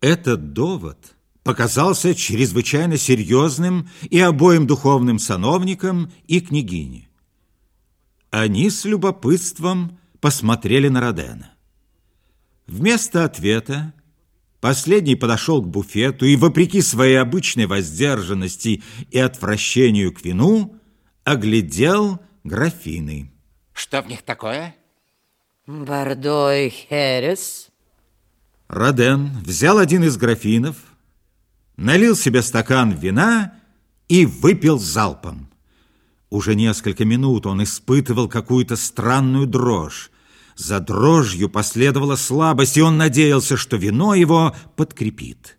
Этот довод показался чрезвычайно серьезным и обоим духовным сановникам, и княгине. Они с любопытством посмотрели на Родена. Вместо ответа последний подошел к буфету и, вопреки своей обычной воздержанности и отвращению к вину, оглядел графины. Что в них такое? Бордо и Херес. Роден взял один из графинов, налил себе стакан вина и выпил залпом. Уже несколько минут он испытывал какую-то странную дрожь. За дрожью последовала слабость, и он надеялся, что вино его подкрепит.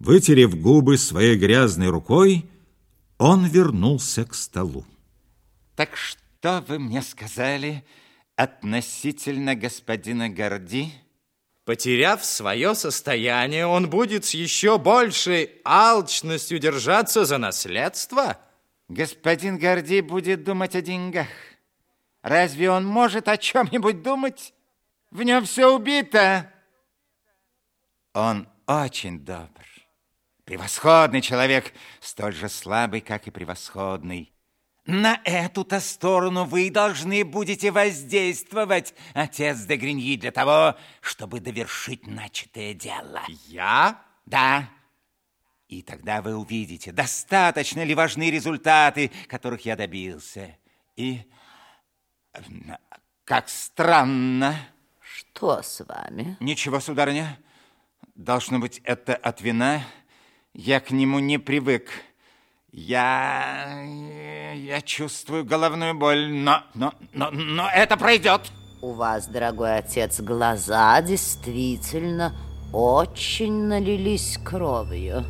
Вытерев губы своей грязной рукой, он вернулся к столу. Так что вы мне сказали относительно господина Горди? Потеряв свое состояние, он будет с еще большей алчностью держаться за наследство? Господин Горди будет думать о деньгах. Разве он может о чем-нибудь думать? В нем все убито. Он очень добр. Превосходный человек, столь же слабый, как и превосходный. На эту-то сторону вы должны будете воздействовать, отец де Гриньи, для того, чтобы довершить начатое дело. Я? Да. И тогда вы увидите, достаточно ли важны результаты, которых я добился. И как странно. Что с вами? Ничего, сударыня. Должно быть, это от вина. Я к нему не привык. Я... я чувствую головную боль, но, но, но, но это пройдет. У вас, дорогой отец, глаза действительно очень налились кровью.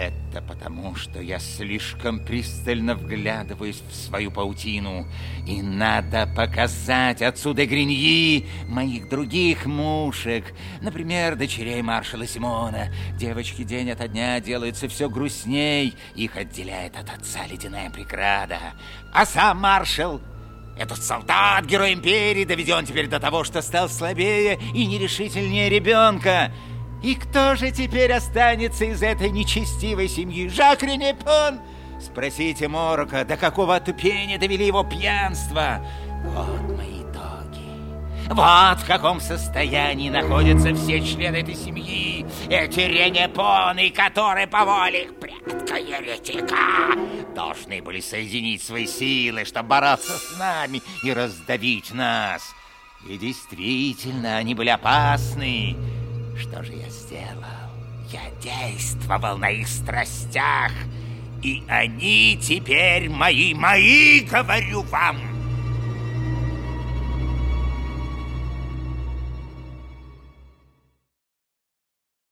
Это потому, что я слишком пристально вглядываюсь в свою паутину. И надо показать отсюда Гриньи моих других мушек. Например, дочерей маршала Симона. Девочки день ото дня делаются все грустней. Их отделяет от отца ледяная преграда. А сам маршал этот солдат, герой империи, доведен теперь до того, что стал слабее и нерешительнее ребенка. И кто же теперь останется из этой нечестивой семьи? Жак Ренепон? Спросите Морока, до какого отупения довели его пьянство. Вот мои итоги. Вот в каком состоянии находятся все члены этой семьи. Эти Ренепоны, которые по воле их предка еретика должны были соединить свои силы, чтобы бороться с нами и раздавить нас. И действительно, они были опасны. Что же я сделал? Я действовал на их страстях, и они теперь мои, мои, говорю вам.